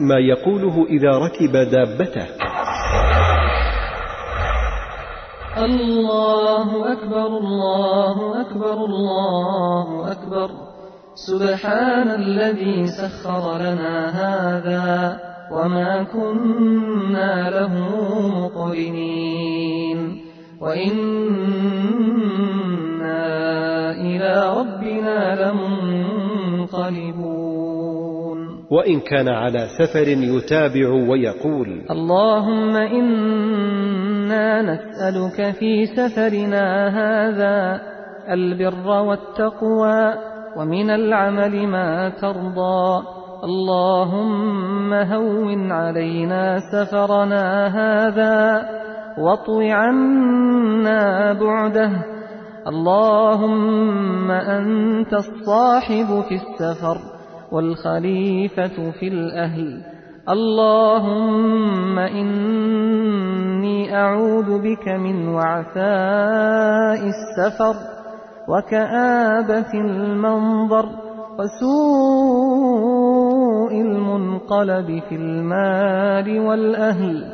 ما يقوله إذا ركب دابته. الله أكبر الله أكبر الله أكبر. سبحان الذي سخر لنا هذا وما كنا له مقرنين. وإنا إلى ربنا لمنقلبون. وإن كان على سفر يتابع ويقول اللهم إنا نسألك في سفرنا هذا البر والتقوى ومن العمل ما ترضى. اللهم هون علينا سفرنا هذا واطو عنا بعده. اللهم أنت الصاحب في السفر. والخليفة في الأهل. اللهم إني أعوذ بك من وعثاء السفر وكآبة المنظر وسوء المنقلب في المال والأهل.